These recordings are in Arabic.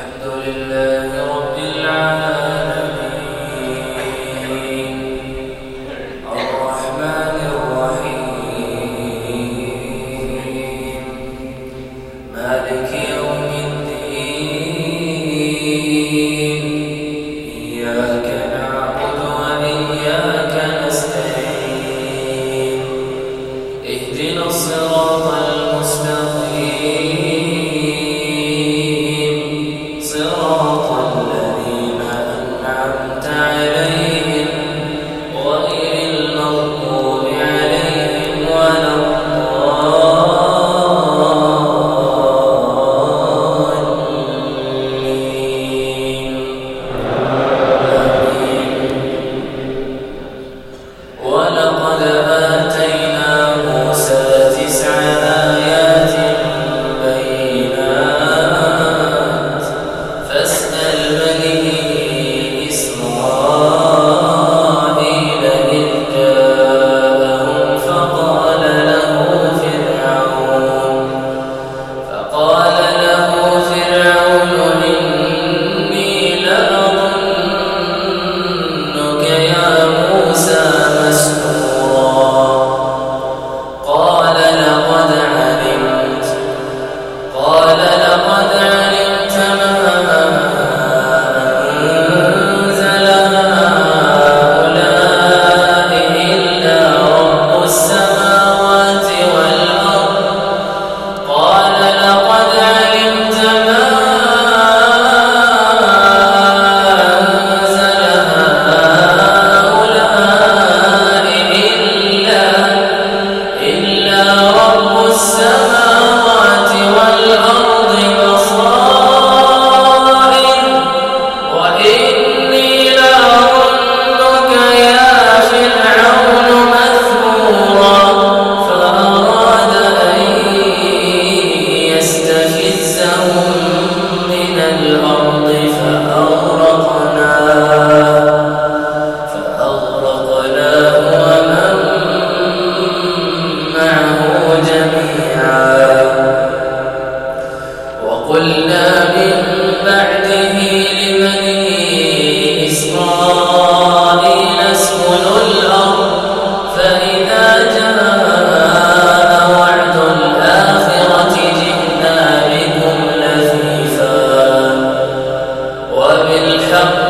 الحمد لله رب السماء. 감사합니다.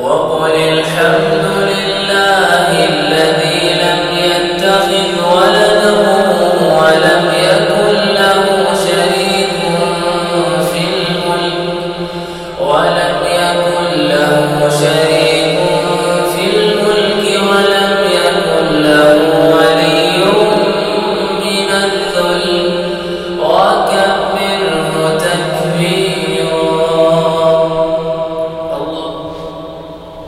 وقل الحمد